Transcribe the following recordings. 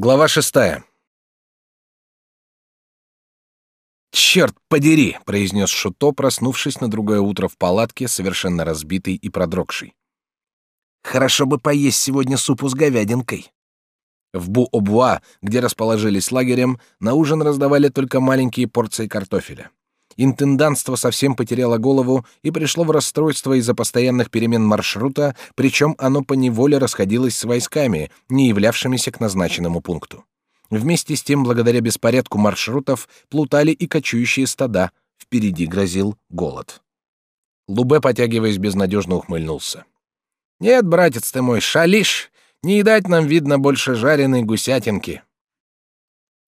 Глава шестая. «Черт подери!» — произнес Шуто, проснувшись на другое утро в палатке, совершенно разбитый и продрогший. «Хорошо бы поесть сегодня супу с говядинкой». В Бу-Обуа, где расположились лагерем, на ужин раздавали только маленькие порции картофеля. Интендантство совсем потеряло голову и пришло в расстройство из-за постоянных перемен маршрута, причем оно поневоле расходилось с войсками, не являвшимися к назначенному пункту. Вместе с тем, благодаря беспорядку маршрутов, плутали и кочующие стада, впереди грозил голод. Лубе, потягиваясь, безнадежно ухмыльнулся. «Нет, братец ты мой, шалишь! Не едать нам, видно, больше жареной гусятинки!»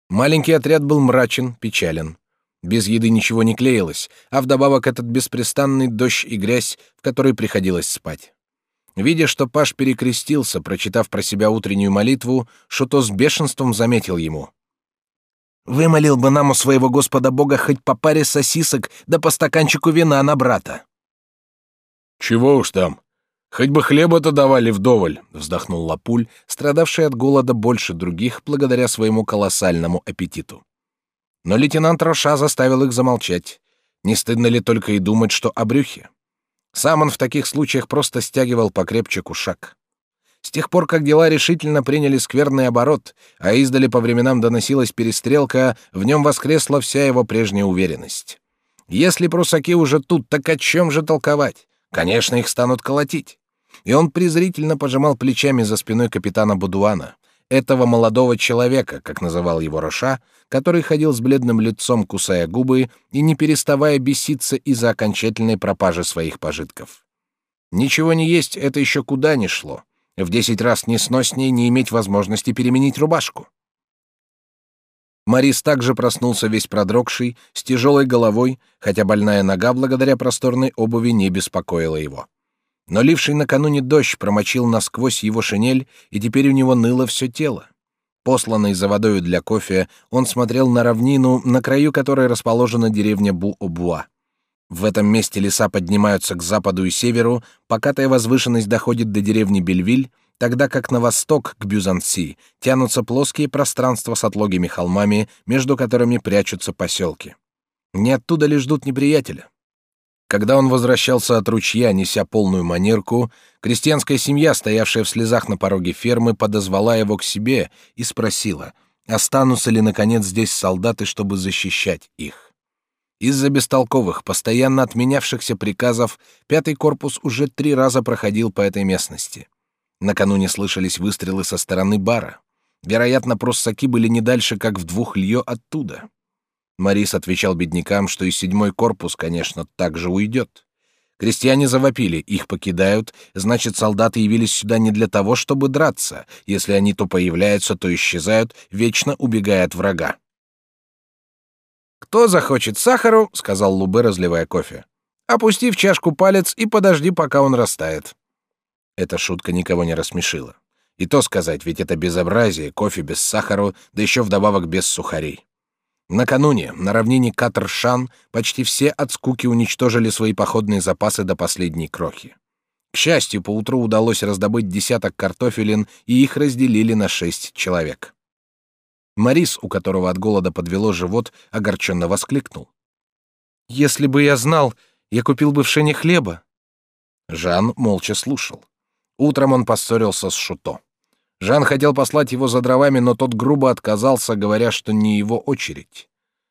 Маленький отряд был мрачен, печален. Без еды ничего не клеилось, а вдобавок этот беспрестанный дождь и грязь, в которой приходилось спать. Видя, что Паш перекрестился, прочитав про себя утреннюю молитву, Шуто с бешенством заметил ему. «Вымолил бы нам у своего Господа Бога хоть по паре сосисок да по стаканчику вина на брата». «Чего уж там. Хоть бы хлеба-то давали вдоволь», — вздохнул Лапуль, страдавший от голода больше других благодаря своему колоссальному аппетиту. Но лейтенант Роша заставил их замолчать. Не стыдно ли только и думать, что о брюхе? Сам он в таких случаях просто стягивал покрепче кушак. С тех пор, как дела решительно приняли скверный оборот, а издали по временам доносилась перестрелка, в нем воскресла вся его прежняя уверенность. Если прусаки уже тут, так о чем же толковать? Конечно, их станут колотить. И он презрительно пожимал плечами за спиной капитана Будуана этого молодого человека, как называл его Роша, который ходил с бледным лицом, кусая губы и не переставая беситься из-за окончательной пропажи своих пожитков. Ничего не есть, это еще куда ни шло. В десять раз несноснее не иметь возможности переменить рубашку. Марис также проснулся весь продрогший, с тяжелой головой, хотя больная нога благодаря просторной обуви не беспокоила его. Но ливший накануне дождь промочил насквозь его шинель, и теперь у него ныло все тело. Посланный за водою для кофе, он смотрел на равнину, на краю которой расположена деревня Бу-Обуа. В этом месте леса поднимаются к западу и северу, покатая возвышенность доходит до деревни Бельвиль, тогда как на восток, к Бюзанси, тянутся плоские пространства с отлогими холмами, между которыми прячутся поселки. Не оттуда ли ждут неприятеля? Когда он возвращался от ручья, неся полную манерку, крестьянская семья, стоявшая в слезах на пороге фермы, подозвала его к себе и спросила, останутся ли, наконец, здесь солдаты, чтобы защищать их. Из-за бестолковых, постоянно отменявшихся приказов, пятый корпус уже три раза проходил по этой местности. Накануне слышались выстрелы со стороны бара. Вероятно, пруссаки были не дальше, как в двух льё оттуда. Морис отвечал беднякам, что и седьмой корпус, конечно, также уйдет. Крестьяне завопили, их покидают, значит, солдаты явились сюда не для того, чтобы драться. Если они то появляются, то исчезают, вечно убегая от врага. «Кто захочет сахару?» — сказал Лубе, разливая кофе. «Опусти в чашку палец и подожди, пока он растает». Эта шутка никого не рассмешила. И то сказать, ведь это безобразие, кофе без сахара, да еще вдобавок без сухарей. Накануне на равнине Катршан почти все от скуки уничтожили свои походные запасы до последней крохи. К счастью, поутру удалось раздобыть десяток картофелин, и их разделили на шесть человек. Марис, у которого от голода подвело живот, огорченно воскликнул. «Если бы я знал, я купил бы в Шене хлеба». Жан молча слушал. Утром он поссорился с Шуто. Жан хотел послать его за дровами, но тот грубо отказался, говоря, что не его очередь.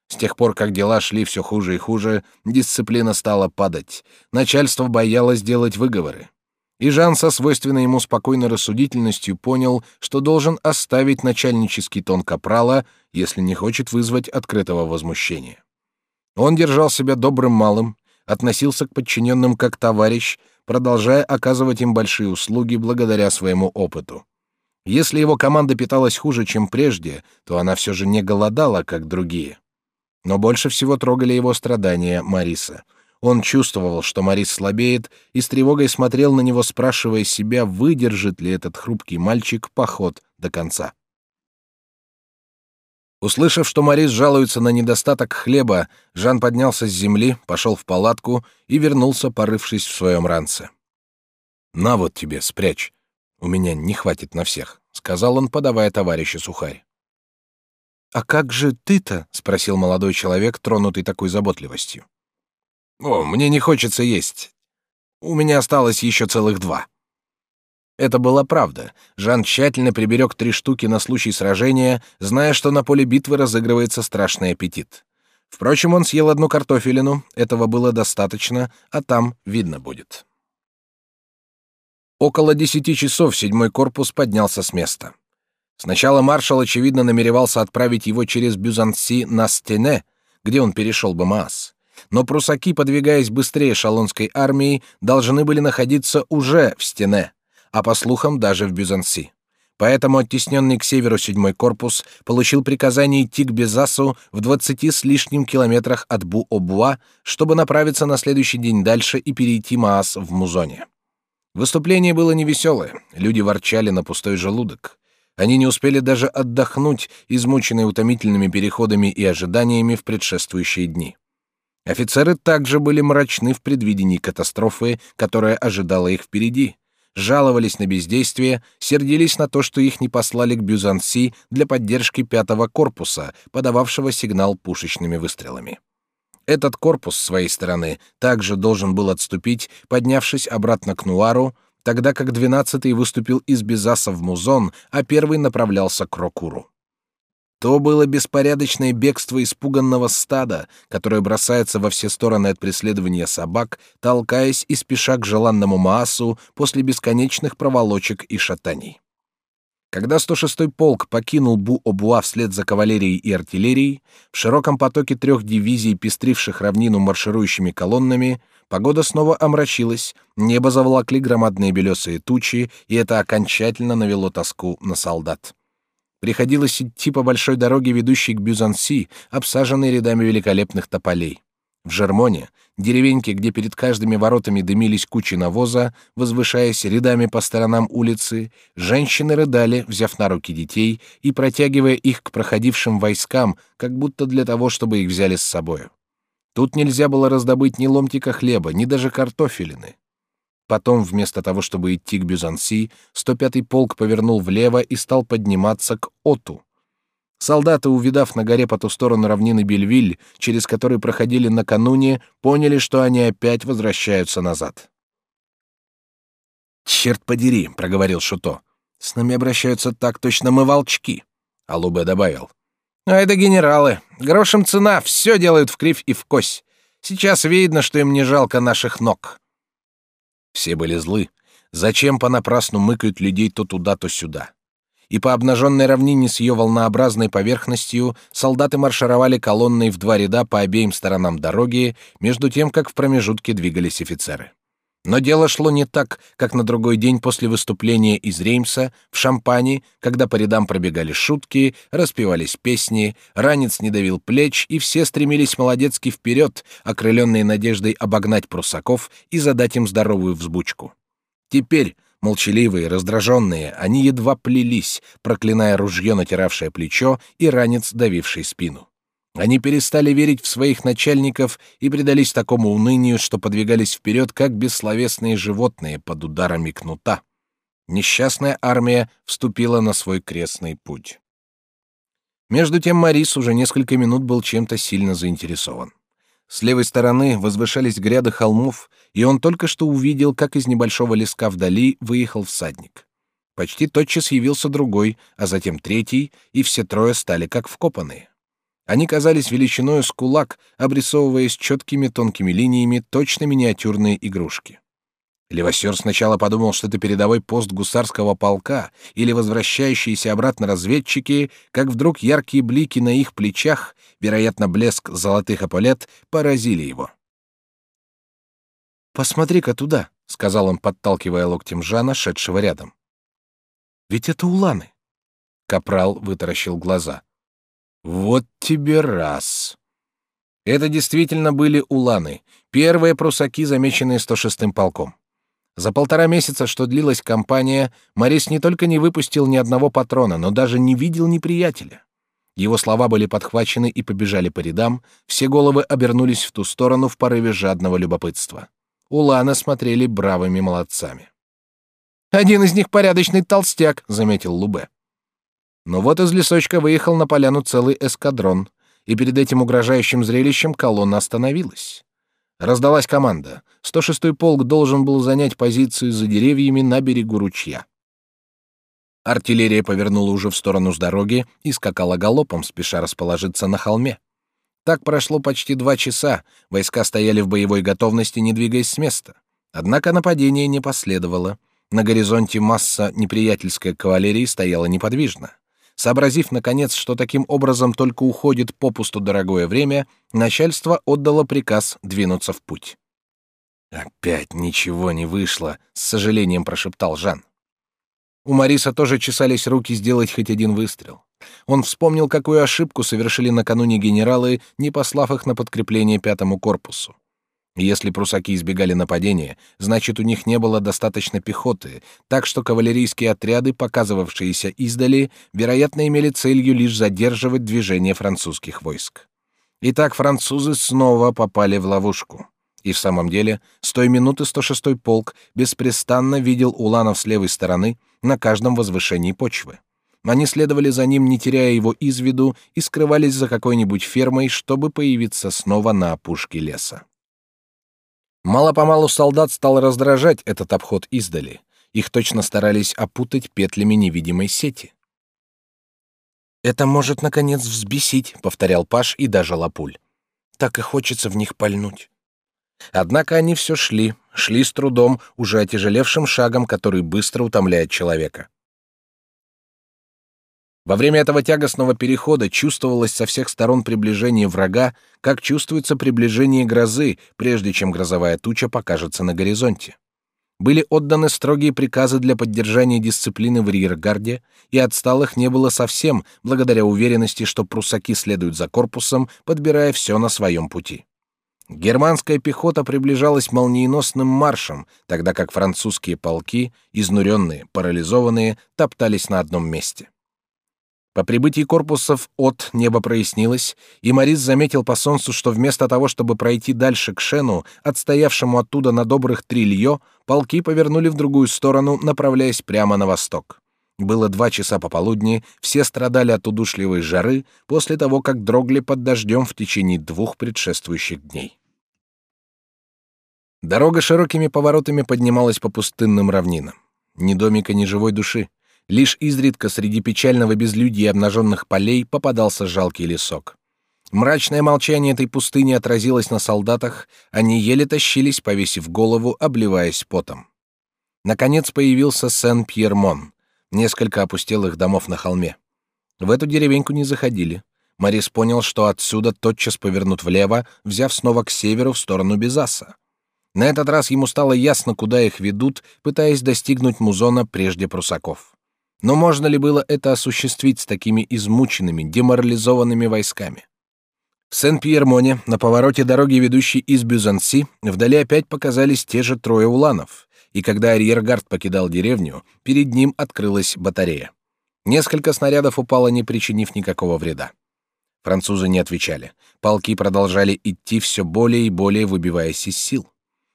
С тех пор, как дела шли все хуже и хуже, дисциплина стала падать. Начальство боялось делать выговоры. И Жан со свойственной ему спокойной рассудительностью понял, что должен оставить начальнический тон капрала, если не хочет вызвать открытого возмущения. Он держал себя добрым малым, относился к подчиненным как товарищ, продолжая оказывать им большие услуги благодаря своему опыту. Если его команда питалась хуже, чем прежде, то она все же не голодала, как другие. Но больше всего трогали его страдания Мариса. Он чувствовал, что Марис слабеет, и с тревогой смотрел на него, спрашивая себя, выдержит ли этот хрупкий мальчик поход до конца. Услышав, что Марис жалуется на недостаток хлеба, Жан поднялся с земли, пошел в палатку и вернулся, порывшись в своем ранце. «На вот тебе, спрячь. У меня не хватит на всех», — сказал он, подавая товарищу сухарь. А как же ты-то? спросил молодой человек, тронутый такой заботливостью. О, мне не хочется есть. У меня осталось еще целых два. Это была правда. Жан тщательно приберег три штуки на случай сражения, зная, что на поле битвы разыгрывается страшный аппетит. Впрочем, он съел одну картофелину, этого было достаточно, а там видно будет. Около десяти часов седьмой корпус поднялся с места. Сначала маршал, очевидно, намеревался отправить его через Бюзанси на Стене, где он перешел бы Маас. Но прусаки, подвигаясь быстрее шалонской армии, должны были находиться уже в Стене а по слухам даже в Бюзанси. Поэтому оттесненный к северу седьмой корпус получил приказание идти к Безасу в двадцати с лишним километрах от Бу-Обуа, чтобы направиться на следующий день дальше и перейти Маас в Музоне. Выступление было невеселое, люди ворчали на пустой желудок. Они не успели даже отдохнуть, измученные утомительными переходами и ожиданиями в предшествующие дни. Офицеры также были мрачны в предвидении катастрофы, которая ожидала их впереди жаловались на бездействие, сердились на то, что их не послали к Бюзанси для поддержки пятого корпуса, подававшего сигнал пушечными выстрелами. Этот корпус, с своей стороны, также должен был отступить, поднявшись обратно к Нуару, тогда как двенадцатый выступил из Безаса в Музон, а первый направлялся к Рокуру. То было беспорядочное бегство испуганного стада, которое бросается во все стороны от преследования собак, толкаясь и спеша к желанному Маасу после бесконечных проволочек и шатаний. Когда 106-й полк покинул Бу-Обуа вслед за кавалерией и артиллерией, в широком потоке трех дивизий, пестривших равнину марширующими колоннами, погода снова омрачилась, небо заволокли громадные белесые тучи, и это окончательно навело тоску на солдат. Приходилось идти по большой дороге, ведущей к Бюзанси, обсаженной рядами великолепных тополей. В Жермоне, деревеньке, где перед каждыми воротами дымились кучи навоза, возвышаясь рядами по сторонам улицы, женщины рыдали, взяв на руки детей и протягивая их к проходившим войскам, как будто для того, чтобы их взяли с собой. Тут нельзя было раздобыть ни ломтика хлеба, ни даже картофелины. Потом, вместо того, чтобы идти к Бюзанси, 105-й полк повернул влево и стал подниматься к Оту. Солдаты, увидав на горе по ту сторону равнины Бельвиль, через который проходили накануне, поняли, что они опять возвращаются назад. «Черт подери», — проговорил Шуто. «С нами обращаются так точно мы волчки», — а Лубе добавил. «А это генералы. Грошем цена, все делают в кривь и в кось. Сейчас видно, что им не жалко наших ног». Все были злы. Зачем понапрасну мыкают людей то туда, то сюда? И по обнаженной равнине с ее волнообразной поверхностью солдаты маршировали колонной в два ряда по обеим сторонам дороги, между тем, как в промежутке двигались офицеры. Но дело шло не так, как на другой день после выступления из Реймса в Шампане, когда по рядам пробегали шутки, распевались песни, ранец не давил плеч, и все стремились молодецки вперед, окрыленные надеждой обогнать прусаков и задать им здоровую взбучку. Теперь, молчаливые, раздраженные, они едва плелись, проклиная ружье, натиравшее плечо, и ранец, давивший спину. Они перестали верить в своих начальников и предались такому унынию, что подвигались вперед, как бессловесные животные под ударами кнута. Несчастная армия вступила на свой крестный путь. Между тем Марис уже несколько минут был чем-то сильно заинтересован. С левой стороны возвышались гряды холмов, и он только что увидел, как из небольшого леска вдали выехал всадник. Почти тотчас явился другой, а затем третий, и все трое стали как вкопанные. Они казались величиной с кулак, обрисовываясь четкими тонкими линиями точно миниатюрные игрушки. Левосер сначала подумал, что это передовой пост гусарского полка или возвращающиеся обратно разведчики, как вдруг яркие блики на их плечах, вероятно, блеск золотых эполет, поразили его. «Посмотри-ка туда», — сказал он, подталкивая локтем Жана, шедшего рядом. «Ведь это уланы». Капрал вытаращил глаза. Вот тебе раз. Это действительно были уланы, первые прусаки, замеченные 106-м полком. За полтора месяца, что длилась кампания, Морис не только не выпустил ни одного патрона, но даже не видел неприятеля. Его слова были подхвачены и побежали по рядам, все головы обернулись в ту сторону в порыве жадного любопытства. Уланы смотрели бравыми молодцами. Один из них порядочный толстяк, заметил Лубе. Но вот из лесочка выехал на поляну целый эскадрон, и перед этим угрожающим зрелищем колонна остановилась. Раздалась команда. 106-й полк должен был занять позицию за деревьями на берегу ручья. Артиллерия повернула уже в сторону с дороги и скакала галопом, спеша расположиться на холме. Так прошло почти два часа, войска стояли в боевой готовности, не двигаясь с места. Однако нападение не последовало. На горизонте масса неприятельской кавалерии стояла неподвижно. Сообразив, наконец, что таким образом только уходит попусту дорогое время, начальство отдало приказ двинуться в путь. «Опять ничего не вышло», — с сожалением прошептал Жан. У Мариса тоже чесались руки сделать хоть один выстрел. Он вспомнил, какую ошибку совершили накануне генералы, не послав их на подкрепление пятому корпусу. Если прусаки избегали нападения, значит, у них не было достаточно пехоты, так что кавалерийские отряды, показывавшиеся издали, вероятно, имели целью лишь задерживать движение французских войск. Итак, французы снова попали в ловушку. И в самом деле, с той минуты 106-й полк беспрестанно видел уланов с левой стороны на каждом возвышении почвы. Они следовали за ним, не теряя его из виду, и скрывались за какой-нибудь фермой, чтобы появиться снова на опушке леса. Мало-помалу солдат стал раздражать этот обход издали. Их точно старались опутать петлями невидимой сети. «Это может, наконец, взбесить», — повторял Паш и даже Лапуль. «Так и хочется в них пальнуть». Однако они все шли, шли с трудом, уже отяжелевшим шагом, который быстро утомляет человека. Во время этого тягостного перехода чувствовалось со всех сторон приближение врага, как чувствуется приближение грозы, прежде чем грозовая туча покажется на горизонте. Были отданы строгие приказы для поддержания дисциплины в риергарде, и отсталых не было совсем, благодаря уверенности, что прусаки следуют за корпусом, подбирая все на своем пути. Германская пехота приближалась молниеносным маршем, тогда как французские полки, изнуренные, парализованные, топтались на одном месте. По прибытии корпусов от небо прояснилось, и Морис заметил по солнцу, что вместо того, чтобы пройти дальше к Шену, отстоявшему оттуда на добрых три льё, полки повернули в другую сторону, направляясь прямо на восток. Было два часа пополудни, все страдали от удушливой жары после того, как дрогли под дождем в течение двух предшествующих дней. Дорога широкими поворотами поднималась по пустынным равнинам. Ни домика, ни живой души. Лишь изредка среди печального безлюдья обнаженных полей попадался жалкий лесок. Мрачное молчание этой пустыни отразилось на солдатах, они еле тащились, повесив голову, обливаясь потом. Наконец появился Сен-Пьермон, несколько опустелых домов на холме. В эту деревеньку не заходили. Морис понял, что отсюда тотчас повернут влево, взяв снова к северу в сторону Безаса. На этот раз ему стало ясно, куда их ведут, пытаясь достигнуть Музона прежде прусаков. Но можно ли было это осуществить с такими измученными, деморализованными войсками? В Сен-Пьермоне, на повороте дороги, ведущей из Бюзанси, вдали опять показались те же трое уланов, и когда арьергард покидал деревню, перед ним открылась батарея. Несколько снарядов упало, не причинив никакого вреда. Французы не отвечали. Полки продолжали идти все более и более выбиваясь из сил.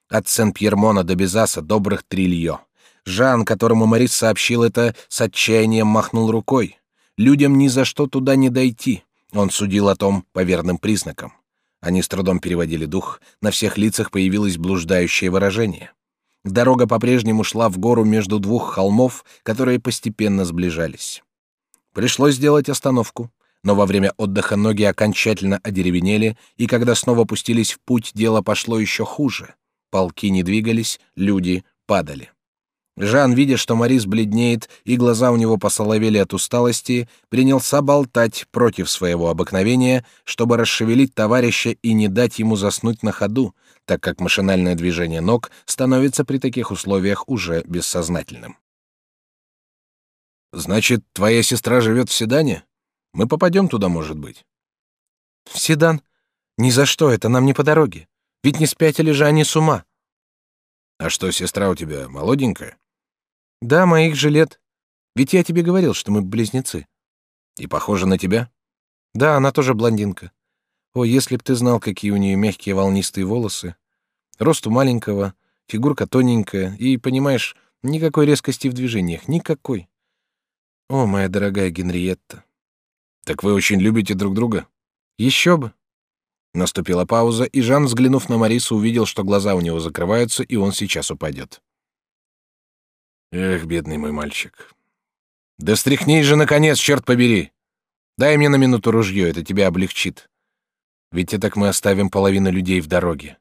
От Сен-Пьермона до Безаса добрых три льё. Жан, которому Морис сообщил это, с отчаянием махнул рукой. Людям ни за что туда не дойти. Он судил о том по верным признакам. Они с трудом переводили дух, на всех лицах появилось блуждающее выражение. Дорога по-прежнему шла в гору между двух холмов, которые постепенно сближались. Пришлось сделать остановку, но во время отдыха ноги окончательно одеревенели, и когда снова пустились в путь, дело пошло еще хуже. Полки не двигались, люди падали. Жан, видя, что Морис бледнеет и глаза у него посоловели от усталости, принялся болтать против своего обыкновения, чтобы расшевелить товарища и не дать ему заснуть на ходу, так как машинальное движение ног становится при таких условиях уже бессознательным. «Значит, твоя сестра живет в Седане? Мы попадем туда, может быть?» «В Седан? Ни за что, это нам не по дороге. Ведь не спятили же они с ума». «А что, сестра у тебя молоденькая?» Да, моих же лет. Ведь я тебе говорил, что мы близнецы. И похожа на тебя? Да, она тоже блондинка. О, если б ты знал, какие у нее мягкие волнистые волосы. Росту маленького, фигурка тоненькая и, понимаешь, Никакой резкости в движениях, никакой. О, моя дорогая Генриетта. Так вы очень любите друг друга? Еще бы. Наступила пауза, и Жан, взглянув на Марису, увидел, что глаза у него закрываются, и он сейчас упадет. Эх, бедный мой мальчик. Да встряхнись же, наконец, черт побери! Дай мне на минуту ружье, это тебя облегчит. Ведь и так мы оставим половину людей в дороге.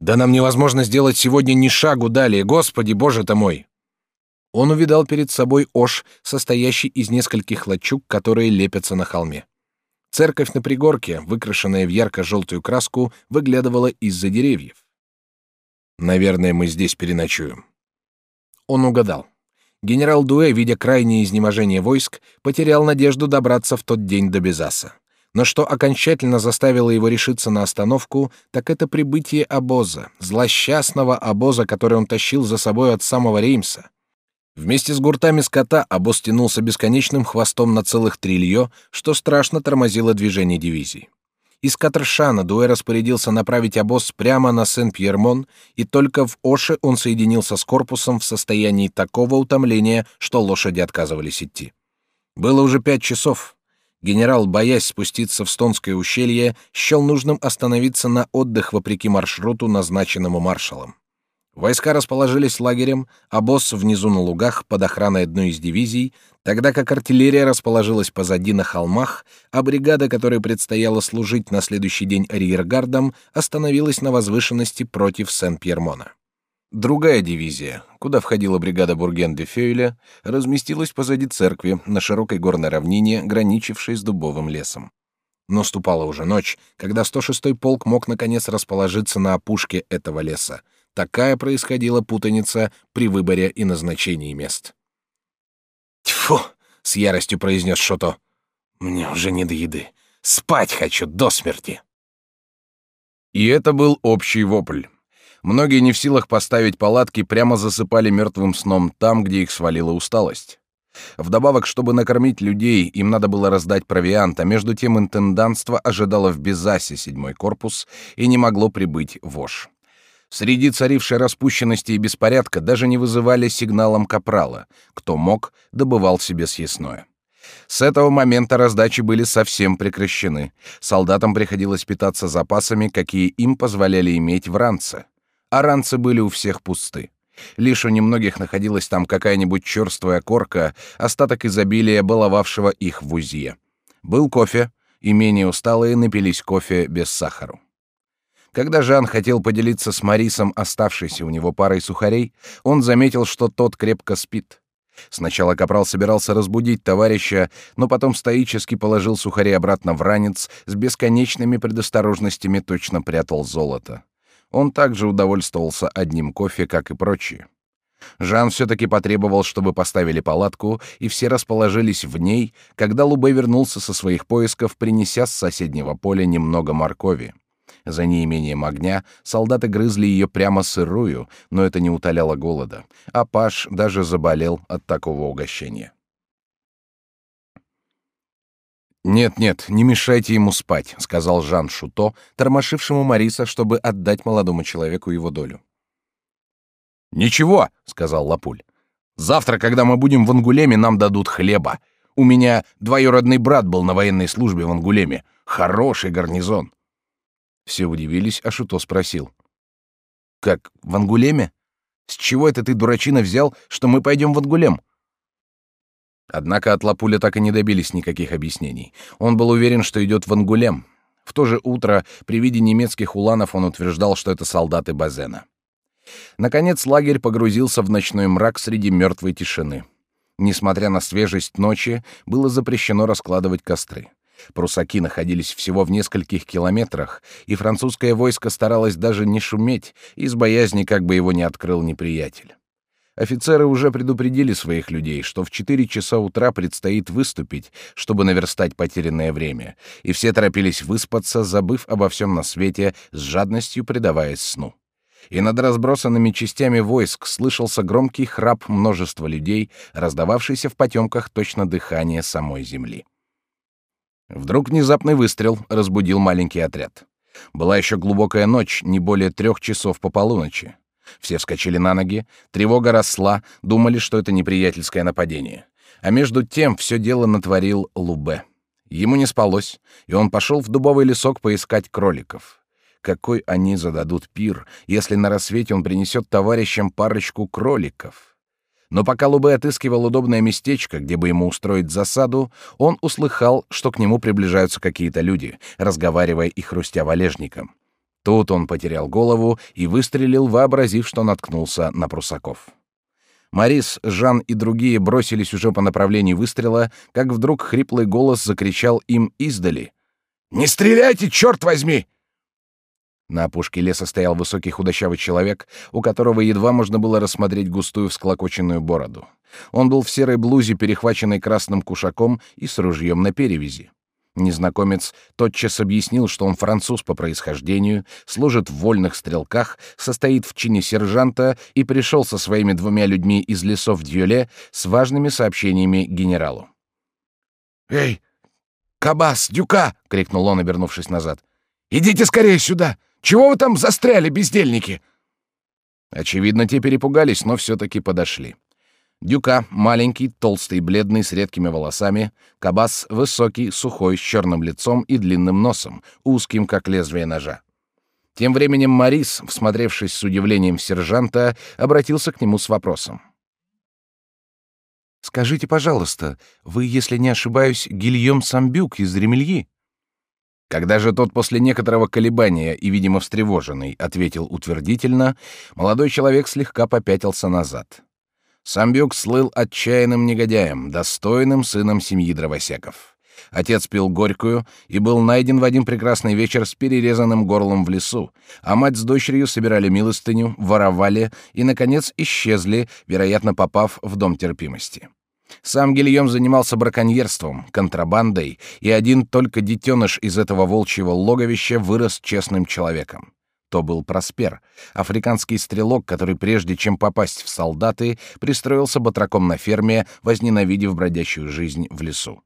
Да нам невозможно сделать сегодня ни шагу далее, Господи, Боже ты мой!» Он увидал перед собой ож, состоящий из нескольких лачуг, которые лепятся на холме. Церковь на пригорке, выкрашенная в ярко-желтую краску, выглядывала из-за деревьев. «Наверное, мы здесь переночуем». Он угадал. Генерал Дуэ, видя крайнее изнеможение войск, потерял надежду добраться в тот день до Безаса. Но что окончательно заставило его решиться на остановку, так это прибытие обоза, злосчастного обоза, который он тащил за собой от самого Реймса. Вместе с гуртами скота обоз тянулся бесконечным хвостом на целых три что страшно тормозило движение дивизии. Из Катршана Дуэ распорядился направить обоз прямо на Сен-Пьермон, и только в Оше он соединился с корпусом в состоянии такого утомления, что лошади отказывались идти. Было уже пять часов. Генерал, боясь спуститься в Стонское ущелье, счел нужным остановиться на отдых вопреки маршруту, назначенному маршалом. Войска расположились лагерем, а босс внизу на лугах под охраной одной из дивизий, тогда как артиллерия расположилась позади на холмах, а бригада, которой предстояло служить на следующий день арьергардом, остановилась на возвышенности против Сен-Пьермона. Другая дивизия, куда входила бригада Бурген-де-Фёйля, разместилась позади церкви на широкой горной равнине, граничившей с дубовым лесом. Но ступала уже ночь, когда 106-й полк мог наконец расположиться на опушке этого леса, Такая происходила путаница при выборе и назначении мест. «Тьфу!» — с яростью произнес Шото. «Мне уже не до еды. Спать хочу до смерти!» И это был общий вопль. Многие не в силах поставить палатки, прямо засыпали мертвым сном там, где их свалила усталость. Вдобавок, чтобы накормить людей, им надо было раздать провиант, а между тем интендантство ожидало в Безасе седьмой корпус и не могло прибыть в Ош. Среди царившей распущенности и беспорядка даже не вызывали сигналом капрала. Кто мог, добывал себе съестное. С этого момента раздачи были совсем прекращены. Солдатам приходилось питаться запасами, какие им позволяли иметь в ранце. А ранцы были у всех пусты. Лишь у немногих находилась там какая-нибудь черствая корка, остаток изобилия, баловавшего их в узье. Был кофе, и менее усталые напились кофе без сахара. Когда Жан хотел поделиться с Марисом оставшейся у него парой сухарей, он заметил, что тот крепко спит. Сначала капрал собирался разбудить товарища, но потом стоически положил сухари обратно в ранец, с бесконечными предосторожностями точно прятал золото. Он также удовольствовался одним кофе, как и прочие. Жан все-таки потребовал, чтобы поставили палатку, и все расположились в ней, когда Лубе вернулся со своих поисков, принеся с соседнего поля немного моркови. За неимением огня солдаты грызли ее прямо сырую, но это не утоляло голода, а Паш даже заболел от такого угощения. «Нет-нет, не мешайте ему спать», — сказал Жан Шуто, тормошившему Мариса, чтобы отдать молодому человеку его долю. «Ничего», — сказал Лапуль. «Завтра, когда мы будем в Ангулеме, нам дадут хлеба. У меня двоюродный брат был на военной службе в Ангулеме. Хороший гарнизон. Все удивились, а Шуто спросил. «Как, в Ангулеме? С чего это ты, дурачина, взял, что мы пойдем в Ангулем?» Однако от Лапуля так и не добились никаких объяснений. Он был уверен, что идет в Ангулем. В то же утро при виде немецких уланов он утверждал, что это солдаты Базена. Наконец лагерь погрузился в ночной мрак среди мертвой тишины. Несмотря на свежесть ночи, было запрещено раскладывать костры. Прусаки находились всего в нескольких километрах, и французское войско старалось даже не шуметь из боязни, как бы его не открыл неприятель. Офицеры уже предупредили своих людей, что в четыре часа утра предстоит выступить, чтобы наверстать потерянное время, и все торопились выспаться, забыв обо всем на свете, с жадностью предаваясь сну. И над разбросанными частями войск слышался громкий храп множества людей, раздававшийся в потемках точно дыхание самой земли. Вдруг внезапный выстрел разбудил маленький отряд. Была еще глубокая ночь, не более трех часов по полуночи. Все вскочили на ноги, тревога росла, думали, что это неприятельское нападение. А между тем все дело натворил Лубе. Ему не спалось, и он пошел в дубовый лесок поискать кроликов. Какой они зададут пир, если на рассвете он принесет товарищам парочку кроликов? Но пока Лубе отыскивал удобное местечко, где бы ему устроить засаду, он услыхал, что к нему приближаются какие-то люди, разговаривая и хрустя валежником. Тут он потерял голову и выстрелил, вообразив, что наткнулся на прусаков. Марис, Жан и другие бросились уже по направлению выстрела, как вдруг хриплый голос закричал им издали. «Не стреляйте, черт возьми!» На опушке леса стоял высокий худощавый человек, у которого едва можно было рассмотреть густую всклокоченную бороду. Он был в серой блузе, перехваченной красным кушаком и с ружьем на перевязи. Незнакомец тотчас объяснил, что он француз по происхождению, служит в вольных стрелках, состоит в чине сержанта и пришел со своими двумя людьми из лесов Дьюле с важными сообщениями генералу. «Эй, Кабас, Дюка!» — крикнул он, обернувшись назад. «Идите скорее сюда! Чего вы там застряли, бездельники?» Очевидно, те перепугались, но все-таки подошли. Дюка — маленький, толстый, бледный, с редкими волосами. Кабас — высокий, сухой, с черным лицом и длинным носом, узким, как лезвие ножа. Тем временем Марис, всмотревшись с удивлением в сержанта, обратился к нему с вопросом. «Скажите, пожалуйста, вы, если не ошибаюсь, Гильем Самбюк из Ремельи?» Когда же тот после некоторого колебания и, видимо, встревоженный, ответил утвердительно, молодой человек слегка попятился назад. Самбюк слыл отчаянным негодяем, достойным сыном семьи дровосеков. Отец пил горькую и был найден в один прекрасный вечер с перерезанным горлом в лесу, а мать с дочерью собирали милостыню, воровали и, наконец, исчезли, вероятно, попав в дом терпимости. Сам Гильем занимался браконьерством, контрабандой, и один только детеныш из этого волчьего логовища вырос честным человеком то был Проспер, африканский стрелок, который прежде чем попасть в солдаты, пристроился батраком на ферме, возненавидев бродячую жизнь в лесу.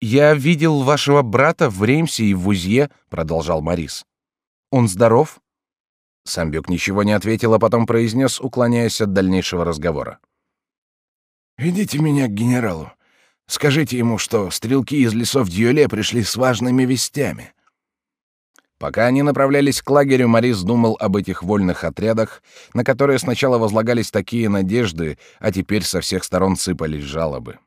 «Я видел вашего брата в Реймсе и в Узье», — продолжал Морис. «Он здоров?» Самбюк ничего не ответил, а потом произнес, уклоняясь от дальнейшего разговора. «Ведите меня к генералу. Скажите ему, что стрелки из лесов Дьюле пришли с важными вестями. Пока они направлялись к лагерю, Морис думал об этих вольных отрядах, на которые сначала возлагались такие надежды, а теперь со всех сторон сыпались жалобы.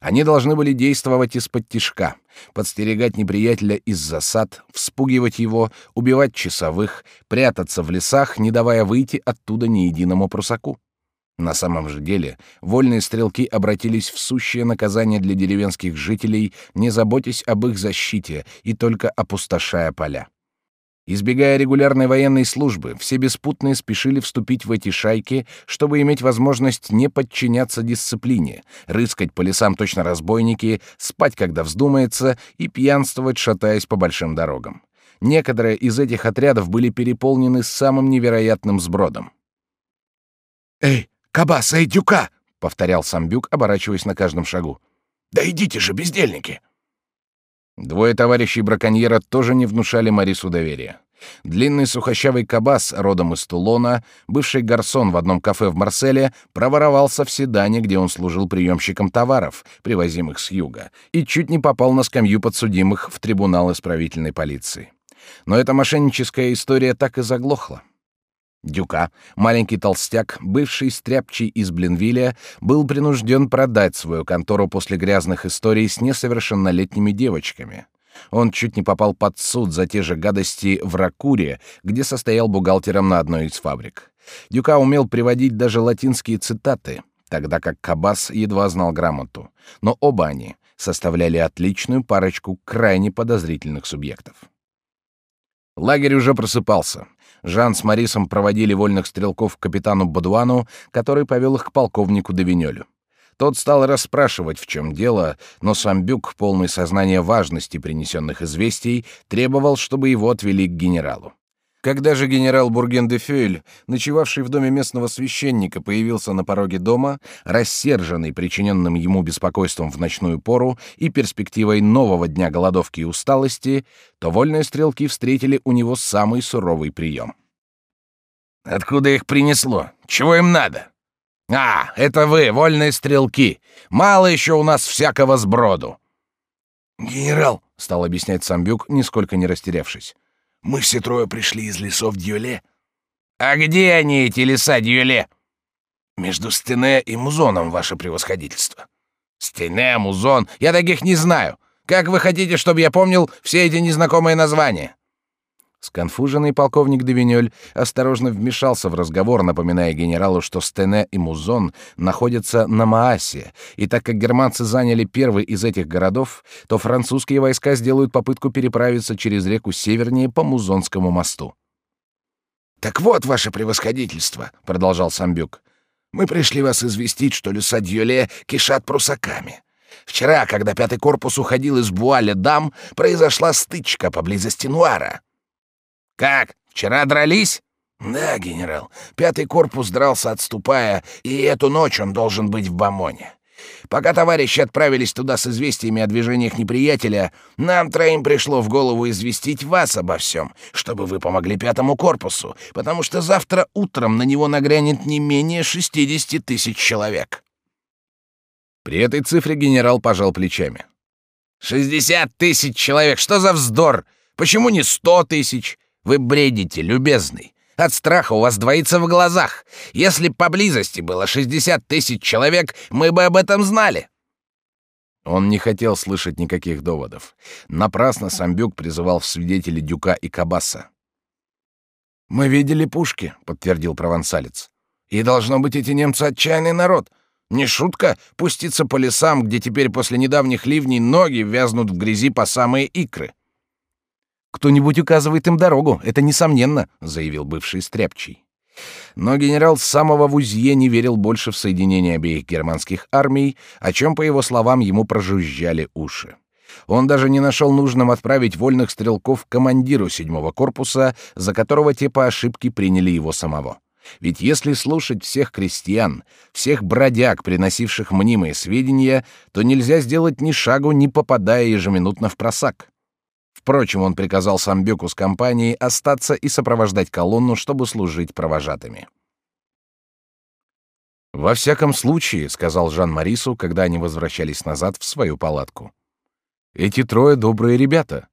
Они должны были действовать из-под тишка, подстерегать неприятеля из засад, вспугивать его, убивать часовых, прятаться в лесах, не давая выйти оттуда ни единому прусаку. На самом же деле, вольные стрелки обратились в сущее наказание для деревенских жителей, не заботясь об их защите и только опустошая поля. Избегая регулярной военной службы, все беспутные спешили вступить в эти шайки, чтобы иметь возможность не подчиняться дисциплине, рыскать по лесам точно разбойники, спать, когда вздумается, и пьянствовать, шатаясь по большим дорогам. Некоторые из этих отрядов были переполнены самым невероятным сбродом. «Эй, Кабас, эй, Дюка!» — повторял Самбюк, оборачиваясь на каждом шагу. «Да идите же, бездельники!» Двое товарищей браконьера тоже не внушали Марису доверия. Длинный сухощавый кабас, родом из Тулона, бывший гарсон в одном кафе в Марселе, проворовался в седане, где он служил приемщиком товаров, привозимых с юга, и чуть не попал на скамью подсудимых в трибунал исправительной полиции. Но эта мошенническая история так и заглохла. Дюка, маленький толстяк, бывший стряпчий из Блинвилля, был принужден продать свою контору после грязных историй с несовершеннолетними девочками. Он чуть не попал под суд за те же гадости в Ракуре, где состоял бухгалтером на одной из фабрик. Дюка умел приводить даже латинские цитаты, тогда как Кабас едва знал грамоту. Но оба они составляли отличную парочку крайне подозрительных субъектов. Лагерь уже просыпался. Жан с Марисом проводили вольных стрелков к капитану Бадуану, который повел их к полковнику Девинёлю. Тот стал расспрашивать, в чем дело, но сам Бюк, полный сознания важности принесенных известий, требовал, чтобы его отвели к генералу. Когда же генерал Бурген де Фюэль, ночевавший в доме местного священника, появился на пороге дома, рассерженный причиненным ему беспокойством в ночную пору и перспективой нового дня голодовки и усталости, то вольные стрелки встретили у него самый суровый прием. Откуда их принесло? Чего им надо? А, это вы, вольные стрелки. Мало еще у нас всякого сброду. Генерал, стал объяснять Самбюк, нисколько не растерявшись. Мы все трое пришли из лесов Дюле. А где они, эти леса Дюле? Между Стене и Музоном, ваше превосходительство. Стене, Музон, я таких не знаю. Как вы хотите, чтобы я помнил все эти незнакомые названия? Сконфуженный полковник Девинёль осторожно вмешался в разговор, напоминая генералу, что Стене и Музон находятся на Маасе, и так как германцы заняли первый из этих городов, то французские войска сделают попытку переправиться через реку севернее по Музонскому мосту. «Так вот, ваше превосходительство», — продолжал Самбюк, — «мы пришли вас известить, что леса Дьюле кишат прусаками. Вчера, когда пятый корпус уходил из Буаля-Дам, произошла стычка поблизости Нуара». «Как? Вчера дрались?» «Да, генерал. Пятый корпус дрался, отступая, и эту ночь он должен быть в Бамоне. Пока товарищи отправились туда с известиями о движениях неприятеля, нам троим пришло в голову известить вас обо всем, чтобы вы помогли пятому корпусу, потому что завтра утром на него нагрянет не менее 60 тысяч человек». При этой цифре генерал пожал плечами. «Шестьдесят тысяч человек! Что за вздор? Почему не сто тысяч? Вы бредите, любезный. От страха у вас двоится в глазах. Если поблизости было шестьдесят тысяч человек, мы бы об этом знали». Он не хотел слышать никаких доводов. Напрасно Самбюк призывал в свидетели Дюка и Кабаса. «Мы видели пушки», — подтвердил провансалец. «И должно быть, эти немцы отчаянный народ. Не шутка пуститься по лесам, где теперь после недавних ливней ноги вязнут в грязи по самые икры. Кто-нибудь указывает им дорогу, это несомненно, заявил бывший стряпчий. Но генерал самого Вузье не верил больше в соединение обеих германских армий, о чем, по его словам, ему прожужжали уши. Он даже не нашел нужным отправить вольных стрелков командиру седьмого корпуса, за которого те по ошибке приняли его самого. Ведь если слушать всех крестьян, всех бродяг, приносивших мнимые сведения, то нельзя сделать ни шагу, не попадая ежеминутно в просак. Впрочем, он приказал Самбеку с компанией остаться и сопровождать колонну, чтобы служить провожатыми. «Во всяком случае», — сказал Жан Марису, когда они возвращались назад в свою палатку. «Эти трое добрые ребята.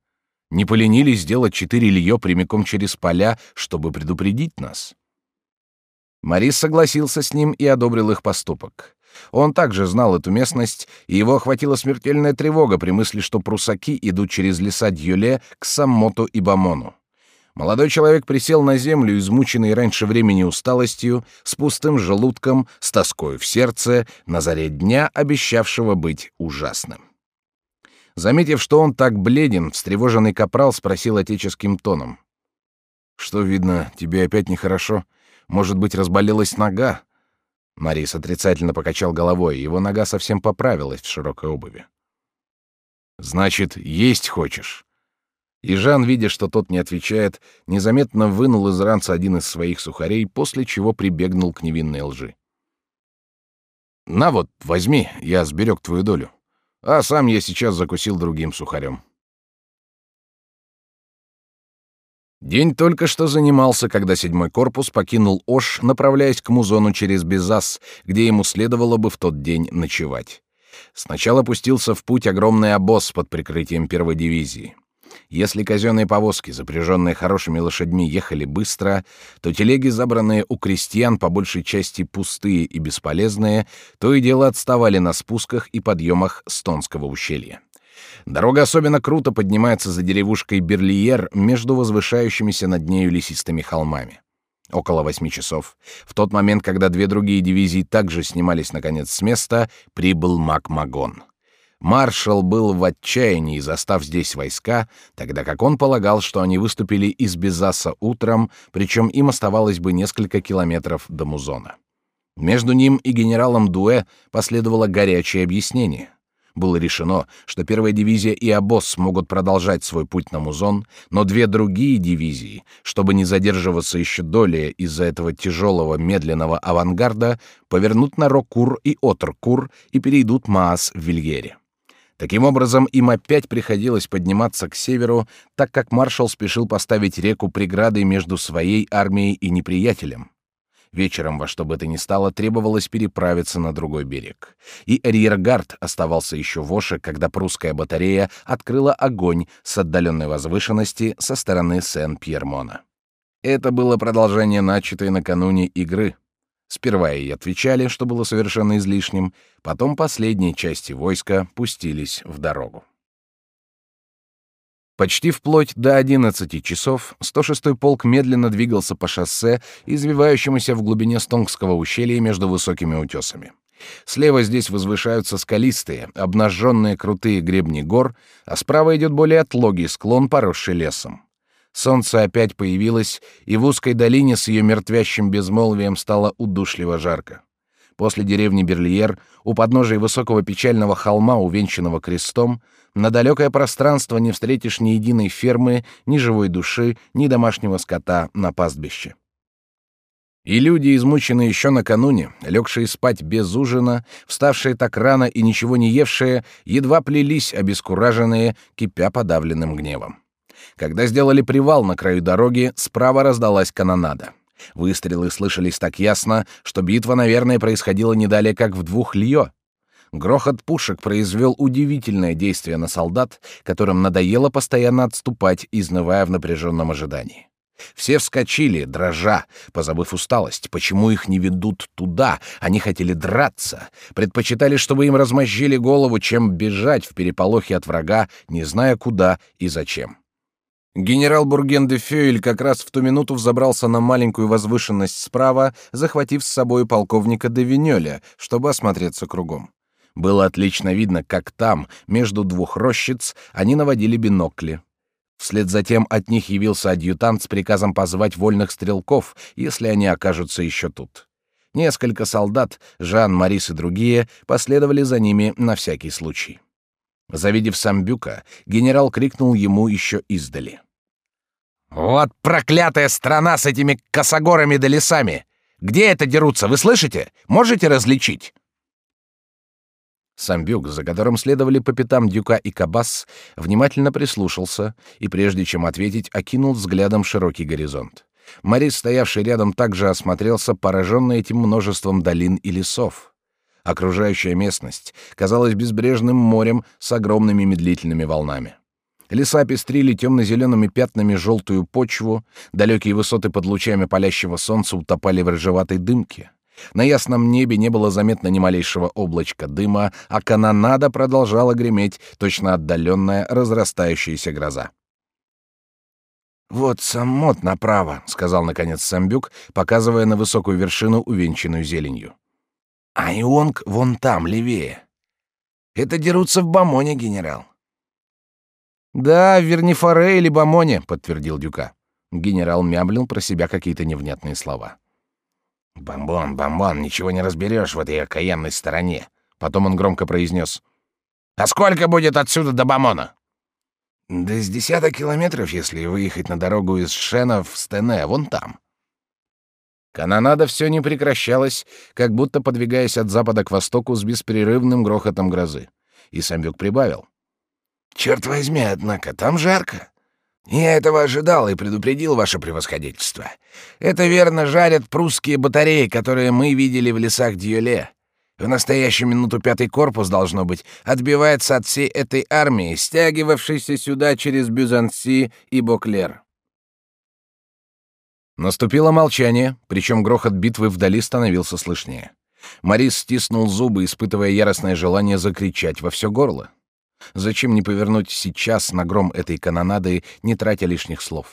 Не поленились сделать четыре льё прямиком через поля, чтобы предупредить нас». Марис согласился с ним и одобрил их поступок. Он также знал эту местность, и его охватила смертельная тревога при мысли, что прусаки идут через леса Дьюле к Саммоту и Бамону. Молодой человек присел на землю, измученный раньше времени усталостью, с пустым желудком, с тоской в сердце, на заре дня, обещавшего быть ужасным. Заметив, что он так бледен, встревоженный капрал спросил отеческим тоном. «Что, видно, тебе опять нехорошо? Может быть, разболелась нога?» Марис отрицательно покачал головой, его нога совсем поправилась в широкой обуви. «Значит, есть хочешь?» И Жан, видя, что тот не отвечает, незаметно вынул из ранца один из своих сухарей, после чего прибегнул к невинной лжи. «На вот, возьми, я сберег твою долю. А сам я сейчас закусил другим сухарем». День только что занимался, когда седьмой корпус покинул Ош, направляясь к Музону через Безас, где ему следовало бы в тот день ночевать. Сначала пустился в путь огромный обоз под прикрытием первой дивизии. Если казенные повозки, запряженные хорошими лошадьми, ехали быстро, то телеги, забранные у крестьян, по большей части пустые и бесполезные, то и дело отставали на спусках и подъемах Стонского ущелья. Дорога особенно круто поднимается за деревушкой Берлиер между возвышающимися над нею лесистыми холмами. Около восьми часов, в тот момент, когда две другие дивизии также снимались наконец с места, прибыл Макмагон. Маршал был в отчаянии, застав здесь войска, тогда как он полагал, что они выступили из Безаса утром, причем им оставалось бы несколько километров до Музона. Между ним и генералом Дуэ последовало горячее объяснение было решено, что первая дивизия и обоз смогут продолжать свой путь на Музон, но две другие дивизии, чтобы не задерживаться еще долее из-за этого тяжелого медленного авангарда, повернут на Рокур и Отркур и перейдут Маас в Вильере. Таким образом, им опять приходилось подниматься к северу, так как маршал спешил поставить реку преградой между своей армией и неприятелем. Вечером во что бы то ни стало требовалось переправиться на другой берег. И арьергард оставался еще в Оше, когда прусская батарея открыла огонь с отдаленной возвышенности со стороны Сен-Пьермона. Это было продолжение начатой накануне игры. Сперва ей отвечали, что было совершенно излишним, потом последние части войска пустились в дорогу. Почти вплоть до 11 часов 106-й полк медленно двигался по шоссе, извивающемуся в глубине Стонгского ущелья между высокими утесами. Слева здесь возвышаются скалистые, обнаженные крутые гребни гор, а справа идет более отлогий склон, поросший лесом. Солнце опять появилось, и в узкой долине с ее мертвящим безмолвием стало удушливо жарко. После деревни Берлиер, у подножия высокого печального холма, увенчанного крестом, на далекое пространство не встретишь ни единой фермы, ни живой души, ни домашнего скота на пастбище. И люди, измученные еще накануне, легшие спать без ужина, вставшие так рано и ничего не евшие, едва плелись, обескураженные, кипя подавленным гневом. Когда сделали привал на краю дороги, справа раздалась канонада. Выстрелы слышались так ясно, что битва, наверное, происходила не далее, как в двух льё. Грохот пушек произвел удивительное действие на солдат, которым надоело постоянно отступать, изнывая в напряженном ожидании. Все вскочили, дрожа, позабыв усталость. Почему их не ведут туда? Они хотели драться, предпочитали, чтобы им размозжили голову, чем бежать в переполохе от врага, не зная куда и зачем. Генерал Бурген де Фёйль как раз в ту минуту взобрался на маленькую возвышенность справа, захватив с собой полковника де Винёля, чтобы осмотреться кругом. Было отлично видно, как там, между двух рощиц, они наводили бинокли. Вслед за тем от них явился адъютант с приказом позвать вольных стрелков, если они окажутся еще тут. Несколько солдат, Жан, Марис и другие, последовали за ними на всякий случай. Завидев Самбюка, генерал крикнул ему еще издали. «Вот проклятая страна с этими косогорами да лесами! Где это дерутся, вы слышите? Можете различить?» Самбюк, за которым следовали по пятам Дюка и Кабас, внимательно прислушался и, прежде чем ответить, окинул взглядом широкий горизонт. Морис, стоявший рядом, также осмотрелся, пораженный этим множеством долин и лесов. Окружающая местность казалась безбрежным морем с огромными медлительными волнами. Леса пестрили темно-зелеными пятнами желтую почву, далекие высоты под лучами палящего солнца утопали в рыжеватой дымке. На ясном небе не было заметно ни малейшего облачка дыма, а канонада продолжала греметь, точно отдаленная разрастающаяся гроза. «Вот самот направо», — сказал наконец Самбюк, показывая на высокую вершину, увенчанную зеленью. «А Ионг вон там, левее. Это дерутся в Бамоне, генерал». «Да, в Вернифоре или Бамоне», — подтвердил Дюка. Генерал мямлил про себя какие-то невнятные слова. «Бомбон, бомбон, ничего не разберешь в этой окаянной стороне». Потом он громко произнес. «А сколько будет отсюда до Бамона?» «Да с десяток километров, если выехать на дорогу из Шена в Стене, вон там». Канонада все не прекращалась, как будто подвигаясь от запада к востоку с беспрерывным грохотом грозы. И Самбюк прибавил. «Черт возьми, однако, там жарко. Я этого ожидал и предупредил ваше превосходительство. Это верно жарят прусские батареи, которые мы видели в лесах Дьюле. В настоящую минуту пятый корпус, должно быть, отбивается от всей этой армии, стягивавшейся сюда через Бюзанси и Боклер. Наступило молчание, причем грохот битвы вдали становился слышнее. Морис стиснул зубы, испытывая яростное желание закричать во все горло. Зачем не повернуть сейчас на гром этой канонады, не тратя лишних слов?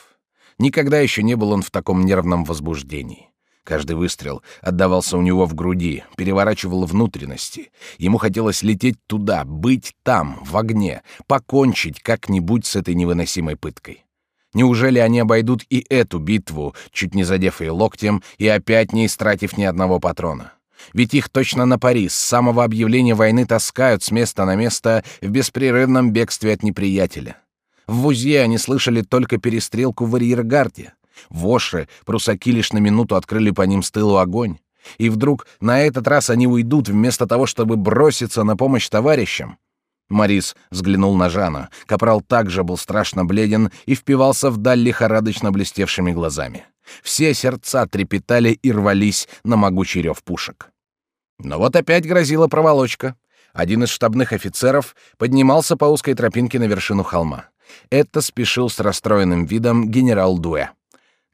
Никогда еще не был он в таком нервном возбуждении. Каждый выстрел отдавался у него в груди, переворачивал внутренности. Ему хотелось лететь туда, быть там, в огне, покончить как-нибудь с этой невыносимой пыткой. Неужели они обойдут и эту битву, чуть не задев ее локтем, и опять не истратив ни одного патрона? Ведь их точно на пари с самого объявления войны таскают с места на место в беспрерывном бегстве от неприятеля. В Вузье они слышали только перестрелку в арьергарде. В Оше прусаки лишь на минуту открыли по ним с тылу огонь. И вдруг на этот раз они уйдут вместо того, чтобы броситься на помощь товарищам. Морис взглянул на Жана. Капрал также был страшно бледен и впивался вдаль лихорадочно блестевшими глазами. Все сердца трепетали и рвались на могучий рев пушек. Но вот опять грозила проволочка. Один из штабных офицеров поднимался по узкой тропинке на вершину холма. Это спешил с расстроенным видом генерал Дуэ.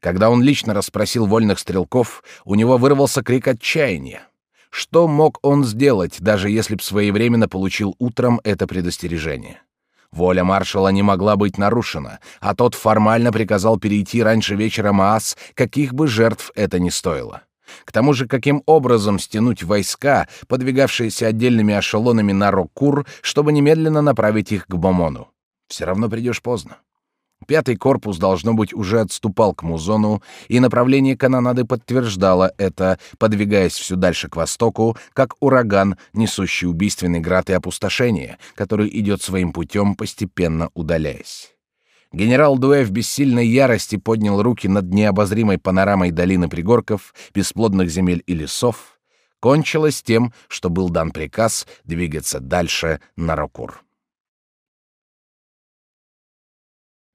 Когда он лично расспросил вольных стрелков, у него вырвался крик отчаяния. Что мог он сделать, даже если б своевременно получил утром это предостережение? Воля маршала не могла быть нарушена, а тот формально приказал перейти раньше вечера Маас, каких бы жертв это ни стоило. К тому же, каким образом стянуть войска, подвигавшиеся отдельными эшелонами на Рокур, чтобы немедленно направить их к Бомону? Все равно придешь поздно. Пятый корпус, должно быть, уже отступал к Музону, и направление канонады подтверждало это, подвигаясь все дальше к востоку, как ураган, несущий убийственный град и опустошение, который идет своим путем, постепенно удаляясь. Генерал Дуэ в бессильной ярости поднял руки над необозримой панорамой долины пригорков, бесплодных земель и лесов. Кончилось тем, что был дан приказ двигаться дальше на Рокур.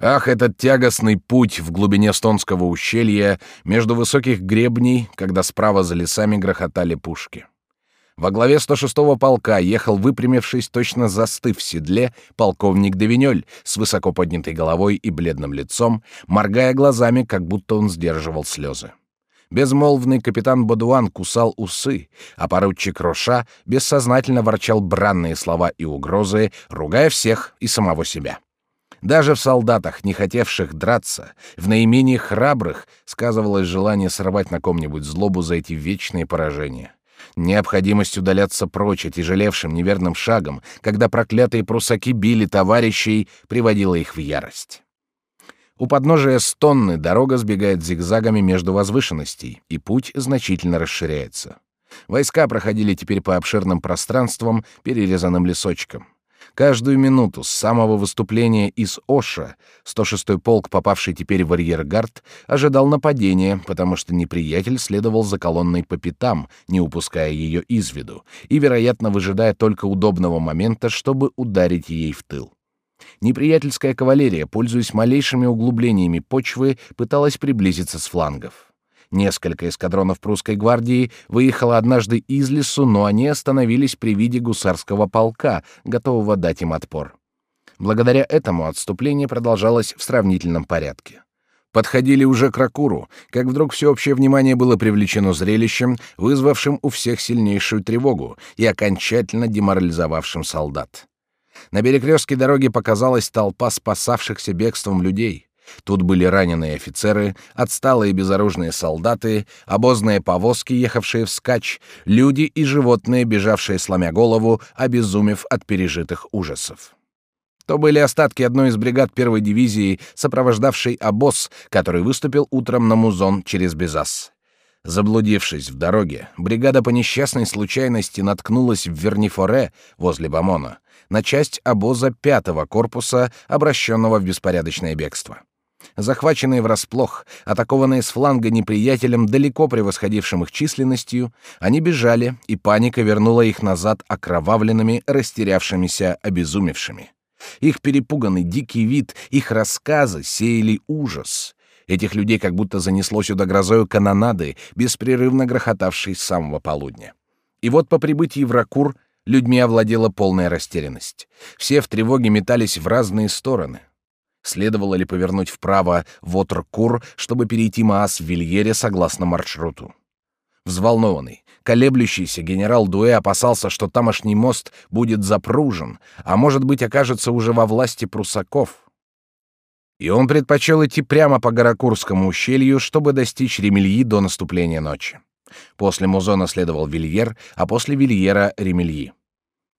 Ах, этот тягостный путь в глубине Стонского ущелья между высоких гребней, когда справа за лесами грохотали пушки. Во главе 106-го полка ехал выпрямившись, точно застыв в седле, полковник Девинёль с высоко поднятой головой и бледным лицом, моргая глазами, как будто он сдерживал слезы. Безмолвный капитан Бодуан кусал усы, а поручик Роша бессознательно ворчал бранные слова и угрозы, ругая всех и самого себя. Даже в солдатах, не хотевших драться, в наименее храбрых, сказывалось желание сорвать на ком-нибудь злобу за эти вечные поражения. Необходимость удаляться прочь отяжелевшим неверным шагом, когда проклятые прусаки били товарищей, приводила их в ярость. У подножия Стонны дорога сбегает зигзагами между возвышенностей, и путь значительно расширяется. Войска проходили теперь по обширным пространствам, перерезанным лесочком. Каждую минуту с самого выступления из Оша 106-й полк, попавший теперь в арьергард, ожидал нападения, потому что неприятель следовал за колонной по пятам, не упуская ее из виду, и, вероятно, выжидая только удобного момента, чтобы ударить ей в тыл. Неприятельская кавалерия, пользуясь малейшими углублениями почвы, пыталась приблизиться с флангов. Несколько эскадронов прусской гвардии выехало однажды из лесу, но они остановились при виде гусарского полка, готового дать им отпор. Благодаря этому отступление продолжалось в сравнительном порядке. Подходили уже к Ракуру, как вдруг всеобщее внимание было привлечено зрелищем, вызвавшим у всех сильнейшую тревогу и окончательно деморализовавшим солдат. На перекрестке дороги показалась толпа спасавшихся бегством людей. Тут были раненые офицеры, отсталые безоружные солдаты, обозные повозки, ехавшие вскачь, люди и животные, бежавшие сломя голову, обезумев от пережитых ужасов. То были остатки одной из бригад первой дивизии, сопровождавшей обоз, который выступил утром на Музон через Безас. Заблудившись в дороге, бригада по несчастной случайности наткнулась в Вернифоре возле Бамона на часть обоза пятого корпуса, обращенного в беспорядочное бегство. Захваченные врасплох, атакованные с фланга неприятелем, далеко превосходившим их численностью, они бежали, и паника вернула их назад окровавленными, растерявшимися, обезумевшими. Их перепуганный дикий вид, их рассказы сеяли ужас. Этих людей как будто занесло сюда грозою канонады, беспрерывно грохотавшей с самого полудня. И вот по прибытии в Ракур людьми овладела полная растерянность. Все в тревоге метались в разные стороны. Следовало ли повернуть вправо в Отркур, чтобы перейти Маас в Вильере согласно маршруту? Взволнованный, колеблющийся генерал Дуэ опасался, что тамошний мост будет запружен, а может быть окажется уже во власти прусаков. И он предпочел идти прямо по Гаракурскому ущелью, чтобы достичь Ремельи до наступления ночи. После Музона следовал Вильер, а после Вильера — Ремельи.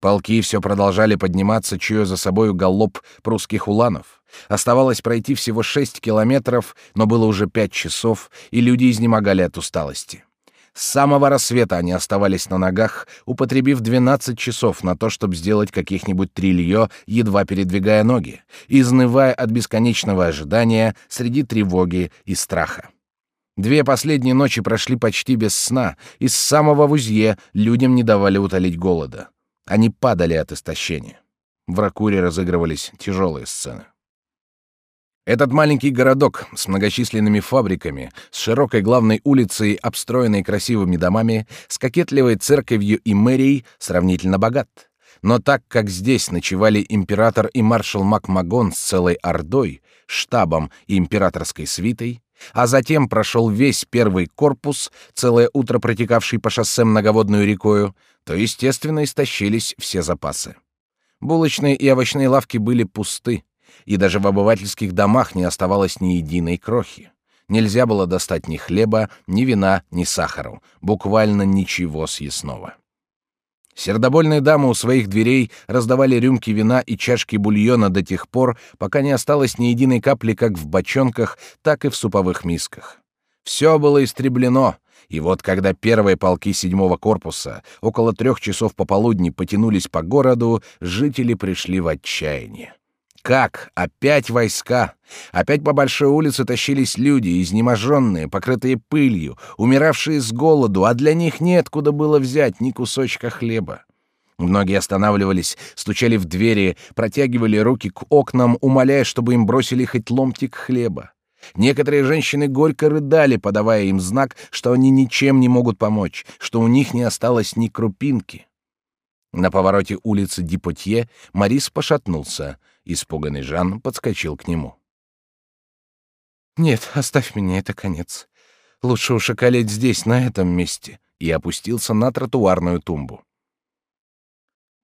Полки все продолжали подниматься, чуя за собою галоп прусских уланов. Оставалось пройти всего шесть километров, но было уже пять часов, и люди изнемогали от усталости. С самого рассвета они оставались на ногах, употребив 12 часов на то, чтобы сделать каких-нибудь три льё, едва передвигая ноги, изнывая от бесконечного ожидания среди тревоги и страха. Две последние ночи прошли почти без сна, и с самого в узье людям не давали утолить голода. Они падали от истощения. В Ракуре разыгрывались тяжелые сцены. Этот маленький городок с многочисленными фабриками, с широкой главной улицей, обстроенной красивыми домами, с кокетливой церковью и мэрией, сравнительно богат. Но так как здесь ночевали император и маршал Макмагон с целой ордой, штабом и императорской свитой, а затем прошел весь первый корпус, целое утро протекавший по шоссе многоводную рекою, то, естественно, истощились все запасы. Булочные и овощные лавки были пусты, и даже в обывательских домах не оставалось ни единой крохи. Нельзя было достать ни хлеба, ни вина, ни сахару, буквально ничего съестного. Сердобольные дамы у своих дверей раздавали рюмки вина и чашки бульона до тех пор, пока не осталось ни единой капли как в бочонках, так и в суповых мисках. Все было истреблено, и вот когда первые полки седьмого корпуса около трех часов пополудни потянулись по городу, жители пришли в отчаяние. Как? Опять войска? Опять по большой улице тащились люди, изнеможенные, покрытые пылью, умиравшие с голоду, а для них нет куда было взять ни кусочка хлеба. Многие останавливались, стучали в двери, протягивали руки к окнам, умоляя, чтобы им бросили хоть ломтик хлеба. Некоторые женщины горько рыдали, подавая им знак, что они ничем не могут помочь, что у них не осталось ни крупинки. На повороте улицы Дипотье Марис пошатнулся — Испуганный Жан подскочил к нему. «Нет, оставь меня, это конец. Лучше уж околеть здесь, на этом месте», и опустился на тротуарную тумбу.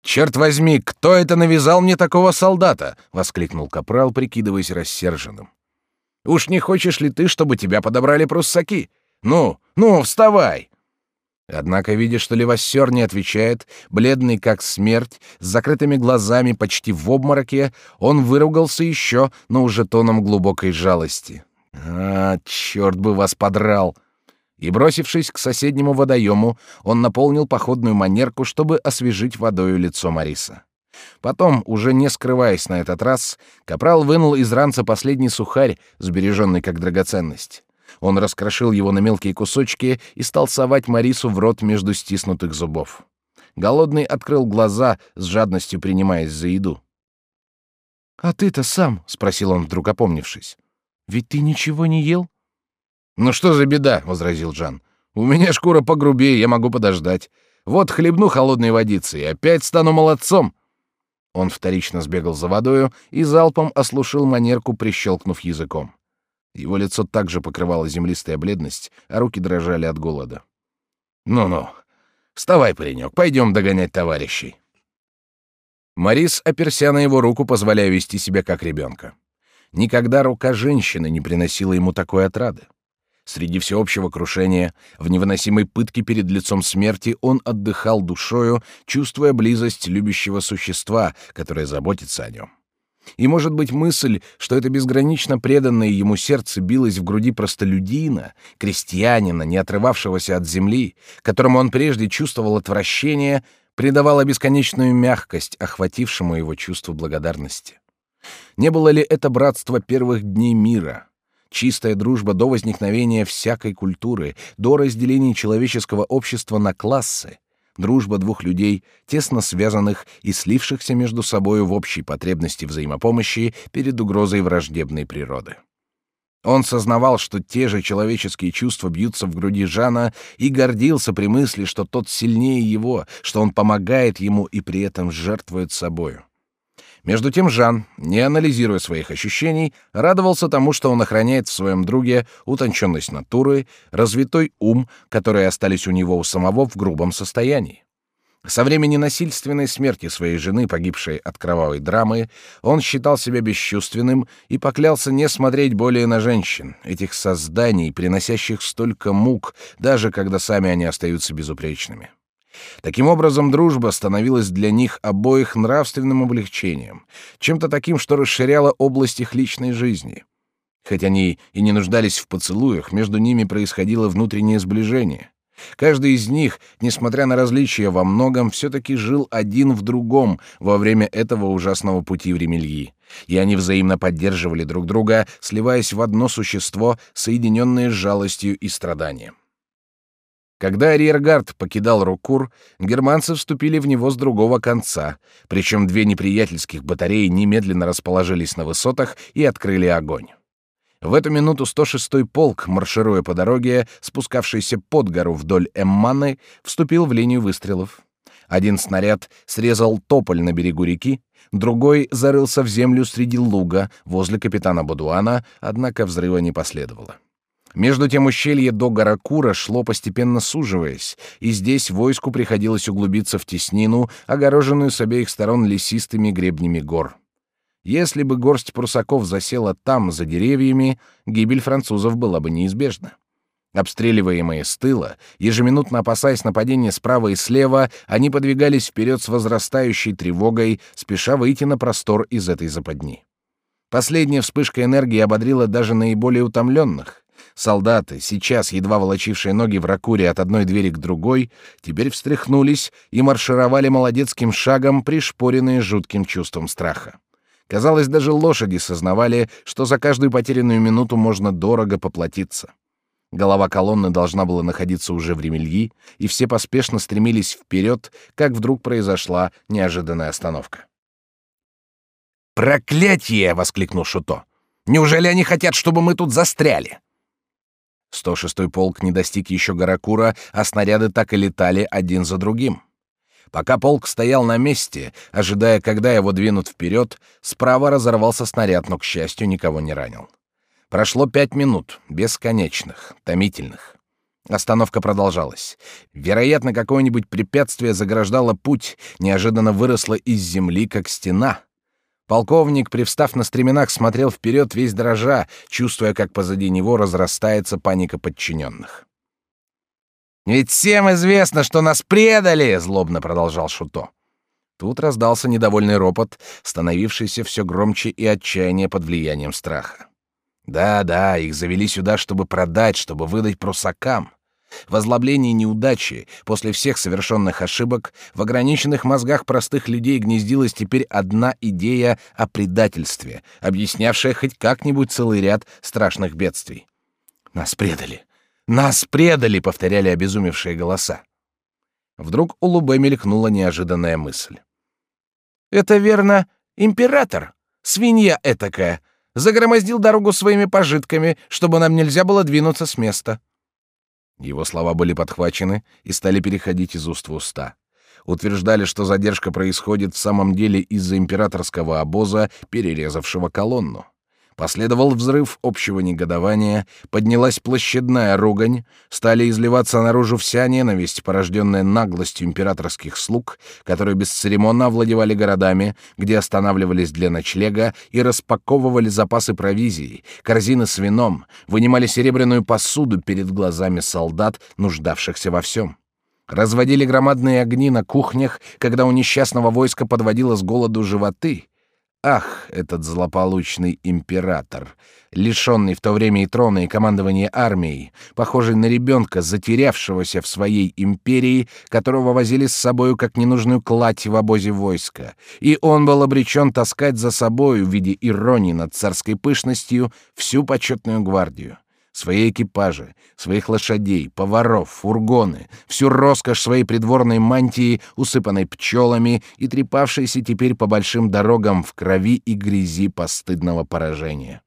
«Черт возьми, кто это навязал мне такого солдата?» — воскликнул капрал, прикидываясь рассерженным. «Уж не хочешь ли ты, чтобы тебя подобрали пруссаки? Ну, ну, вставай!» Однако, видя, что Левассер не отвечает, бледный как смерть, с закрытыми глазами, почти в обмороке, он выругался еще, но уже тоном глубокой жалости. «А, черт бы вас подрал!» И, бросившись к соседнему водоему, он наполнил походную манерку, чтобы освежить водою лицо Мариса. Потом, уже не скрываясь на этот раз, капрал вынул из ранца последний сухарь, сбереженный как драгоценность. Он раскрошил его на мелкие кусочки и стал совать Марису в рот между стиснутых зубов. Голодный открыл глаза, с жадностью принимаясь за еду. «А ты-то сам?» — спросил он, вдруг опомнившись. «Ведь ты ничего не ел?» «Ну что за беда?» — возразил Жан. «У меня шкура погрубее, я могу подождать. Вот хлебну холодной водицы и опять стану молодцом». Он вторично сбегал за водою и залпом ослушил манерку, прищелкнув языком. Его лицо также покрывало землистая бледность, а руки дрожали от голода. «Ну-ну, вставай, паренек, пойдем догонять товарищей». Морис оперся на его руку, позволяя вести себя как ребенка. Никогда рука женщины не приносила ему такой отрады. Среди всеобщего крушения, в невыносимой пытке перед лицом смерти, он отдыхал душою, чувствуя близость любящего существа, которое заботится о нем. И, может быть, мысль, что это безгранично преданное ему сердце билось в груди простолюдина, крестьянина, не отрывавшегося от земли, которому он прежде чувствовал отвращение, придавала бесконечную мягкость охватившему его чувство благодарности. Не было ли это братство первых дней мира? Чистая дружба до возникновения всякой культуры, до разделения человеческого общества на классы, дружба двух людей, тесно связанных и слившихся между собою в общей потребности взаимопомощи перед угрозой враждебной природы. Он сознавал, что те же человеческие чувства бьются в груди Жана, и гордился при мысли, что тот сильнее его, что он помогает ему и при этом жертвует собою. Между тем Жан, не анализируя своих ощущений, радовался тому, что он охраняет в своем друге утонченность натуры, развитой ум, которые остались у него у самого в грубом состоянии. Со времени насильственной смерти своей жены, погибшей от кровавой драмы, он считал себя бесчувственным и поклялся не смотреть более на женщин, этих созданий, приносящих столько мук, даже когда сами они остаются безупречными. Таким образом, дружба становилась для них обоих нравственным облегчением, чем-то таким, что расширяло область их личной жизни. Хоть они и не нуждались в поцелуях, между ними происходило внутреннее сближение. Каждый из них, несмотря на различия во многом, все-таки жил один в другом во время этого ужасного пути в Ремельи, и они взаимно поддерживали друг друга, сливаясь в одно существо, соединенное с жалостью и страданием. Когда арьергард покидал Рукур, германцы вступили в него с другого конца, причем две неприятельских батареи немедленно расположились на высотах и открыли огонь. В эту минуту 106-й полк, маршируя по дороге, спускавшийся под гору вдоль Эмманы, вступил в линию выстрелов. Один снаряд срезал тополь на берегу реки, другой зарылся в землю среди луга возле капитана Бодуана, однако взрыва не последовало. Между тем ущелье до Гаракура шло постепенно суживаясь, и здесь войску приходилось углубиться в теснину, огороженную с обеих сторон лесистыми гребнями гор. Если бы горсть прусаков засела там, за деревьями, гибель французов была бы неизбежна. Обстреливаемые с тыла, ежеминутно опасаясь нападения справа и слева, они подвигались вперед с возрастающей тревогой, спеша выйти на простор из этой западни. Последняя вспышка энергии ободрила даже наиболее утомленных. Солдаты, сейчас едва волочившие ноги в ракуре от одной двери к другой, теперь встряхнулись и маршировали молодецким шагом, пришпоренные жутким чувством страха. Казалось, даже лошади сознавали, что за каждую потерянную минуту можно дорого поплатиться. Голова колонны должна была находиться уже в ремельи, и все поспешно стремились вперед, как вдруг произошла неожиданная остановка. «Проклятие!» — воскликнул Шуто. «Неужели они хотят, чтобы мы тут застряли?» 106-й полк не достиг еще Гаракура, а снаряды так и летали один за другим. Пока полк стоял на месте, ожидая, когда его двинут вперед, справа разорвался снаряд, но, к счастью, никого не ранил. Прошло пять минут, бесконечных, томительных. Остановка продолжалась. Вероятно, какое-нибудь препятствие заграждало путь, неожиданно выросло из земли, как стена — Полковник, привстав на стременах, смотрел вперед весь дрожа, чувствуя, как позади него разрастается паника подчиненных. «Ведь всем известно, что нас предали!» — злобно продолжал Шуто. Тут раздался недовольный ропот, становившийся все громче и отчаяние под влиянием страха. Да-да, их завели сюда, чтобы продать, чтобы выдать прусакам. В озлоблении неудачи, после всех совершенных ошибок, в ограниченных мозгах простых людей гнездилась теперь одна идея о предательстве, объяснявшая хоть как-нибудь целый ряд страшных бедствий. «Нас предали! Нас предали!» — повторяли обезумевшие голоса. Вдруг у Лубе мелькнула неожиданная мысль. «Это верно, император, свинья этакая, загромоздил дорогу своими пожитками, чтобы нам нельзя было двинуться с места». Его слова были подхвачены и стали переходить из уст в уста. Утверждали, что задержка происходит в самом деле из-за императорского обоза, перерезавшего колонну. Последовал взрыв общего негодования, поднялась площадная ругань, стали изливаться наружу вся ненависть, порожденная наглостью императорских слуг, которые бесцеремонно овладевали городами, где останавливались для ночлега и распаковывали запасы провизии, корзины с вином, вынимали серебряную посуду перед глазами солдат, нуждавшихся во всем. Разводили громадные огни на кухнях, когда у несчастного войска подводило с голоду животы — Ах, этот злополучный император, лишенный в то время и трона, и командования армией, похожий на ребенка, затерявшегося в своей империи, которого возили с собою как ненужную кладь в обозе войска, и он был обречен таскать за собою в виде иронии над царской пышностью всю почетную гвардию свои экипажи, своих лошадей, поваров, фургоны, всю роскошь своей придворной мантии, усыпанной пчелами и трепавшейся теперь по большим дорогам в крови и грязи постыдного поражения.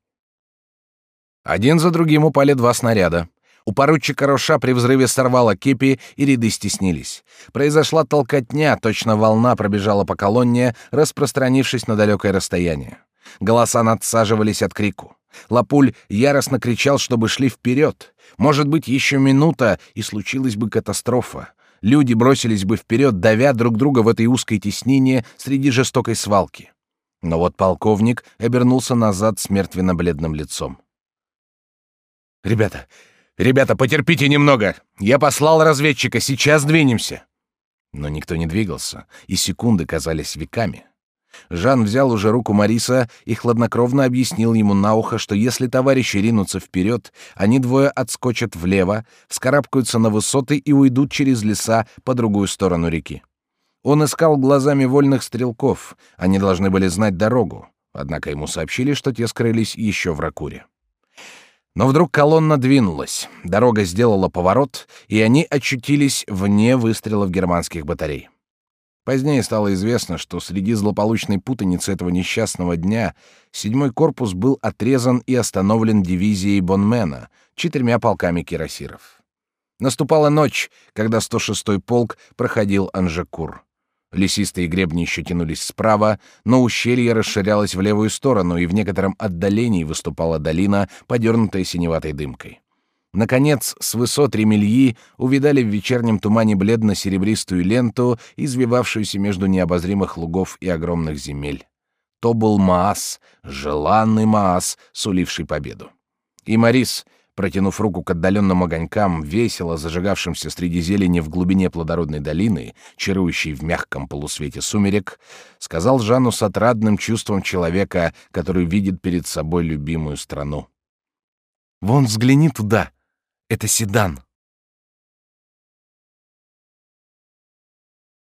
Один за другим упали два снаряда. У поручика Роша при взрыве сорвало кепи, и ряды стеснились. Произошла толкотня, точно волна пробежала по колонне, распространившись на далекое расстояние. Голоса надсаживались от крику. Лапуль яростно кричал, чтобы шли вперед. Может быть, еще минута, и случилась бы катастрофа. Люди бросились бы вперед, давя друг друга в этой узкой теснине среди жестокой свалки. Но вот полковник обернулся назад с мертвенно-бледным лицом. «Ребята, ребята, потерпите немного! Я послал разведчика, сейчас двинемся!» Но никто не двигался, и секунды казались веками. Жан взял уже руку Мариса и хладнокровно объяснил ему на ухо, что если товарищи ринутся вперед, они двое отскочат влево, вскарабкаются на высоты и уйдут через леса по другую сторону реки. Он искал глазами вольных стрелков, они должны были знать дорогу, однако ему сообщили, что те скрылись еще в Ракуре. Но вдруг колонна двинулась, дорога сделала поворот, и они очутились вне выстрелов германских батарей. Позднее стало известно, что среди злополучной путаницы этого несчастного дня седьмой корпус был отрезан и остановлен дивизией Бонмена, четырьмя полками кирасиров. Наступала ночь, когда 106-й полк проходил Анжекур. Лесистые гребни еще тянулись справа, но ущелье расширялось в левую сторону, и в некотором отдалении выступала долина, подернутая синеватой дымкой. Наконец, с высот Ремельи увидали в вечернем тумане бледно-серебристую ленту, извивавшуюся между необозримых лугов и огромных земель. То был Маас, желанный Маас, суливший победу. И Марис, протянув руку к отдаленным огонькам, весело зажигавшимся среди зелени в глубине плодородной долины, чарующей в мягком полусвете сумерек, сказал Жану с отрадным чувством человека, который видит перед собой любимую страну. «Вон взгляни туда! Это седан!»